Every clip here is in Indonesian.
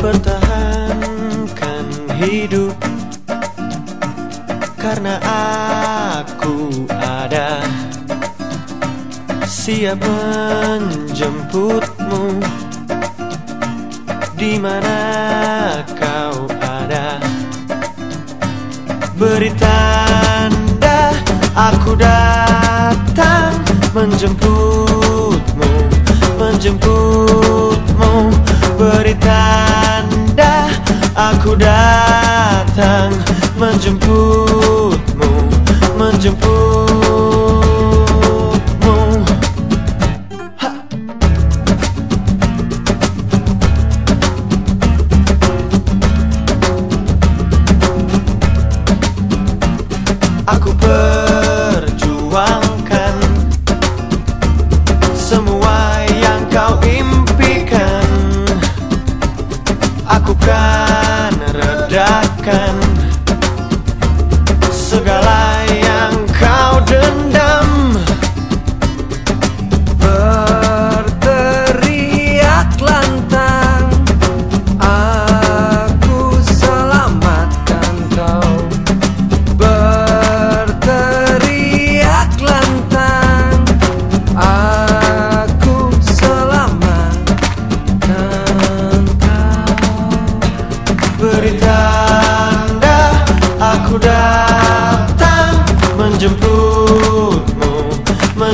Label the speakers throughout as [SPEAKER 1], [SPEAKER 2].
[SPEAKER 1] Pertahankan hidup Karena aku ada. Siap menjemputmu di mana kau ada. Beri tanda aku datang menjemputmu Menjemputmu Beri tanda aku datang menjemputmu Menjemputmu Ha! Aku perjuangkan Aku kan redakan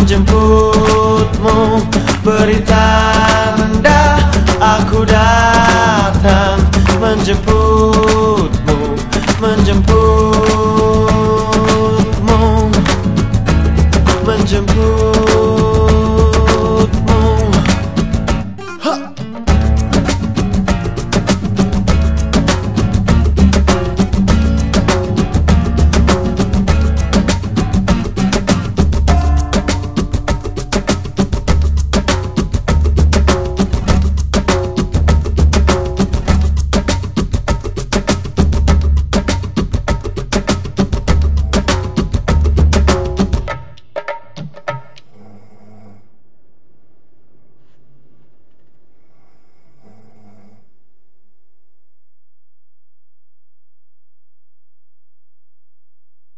[SPEAKER 1] menjemputmu. Beri tanda aku datang menjemputmu Menjemputmu Menjemputmu